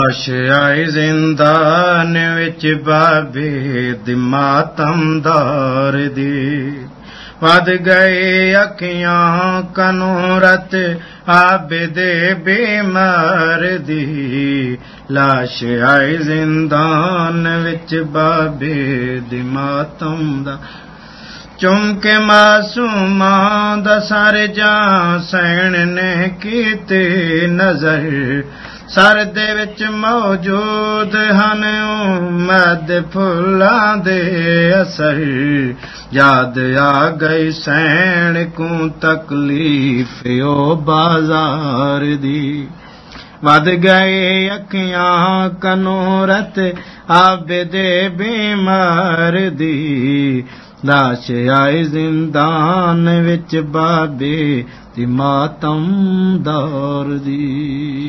ਲਾਸ਼ ਆਈ ਜ਼ਿੰਦਾਨ ਵਿੱਚ ਬਾਬੇ ਦੀ ਮਾਤਮਦਾਰ ਦੀ। ਵਧ ਗਏ ਅੱਖੀਆਂ ਕਨੂਰਤ ਆਬਦੇ ਬਿਮਾਰ ਦੀ। ਲਾਸ਼ ਆਈ ਜ਼ਿੰਦਾਨ ਵਿੱਚ ਬਾਬੇ ਦੀ ਮਾਤਮ ਦਾ ਚੁੰਕੇ ਮਾਸੂਮਾਂ ਦਾ ਸਰ ਜਾਂ ਸੈਣ ਨੇ ਕੀਤੇ ਨਜ਼ਰ। ਸਰ ਦੇ ਵਿੱਚ ਮੌਜੂਦ ਹਨ ਉਮਦ ਫੁੱਲਾਂ ਦੇ ਅਸਰ। ਯਾਦ ਆ ਗਈ ਸੈਣ ਕੋ ਤਕਲੀਫ ਓ ਬਾਜ਼ਾਰ ਦੀ। ਵਧ ਗਏ ਅੱਖੀਆਂ ਕਨੂਰਤ ਆਬਦੇ ਬਿਮਾਰ ਦੀ। ਲਾਸ਼ ਆਏ ਜ਼ਿੰਦਾਨ ਵਿੱਚ ਬਾਬੇ ਦੀ ਮਾਤਮ ਦੌਰ ਦੀ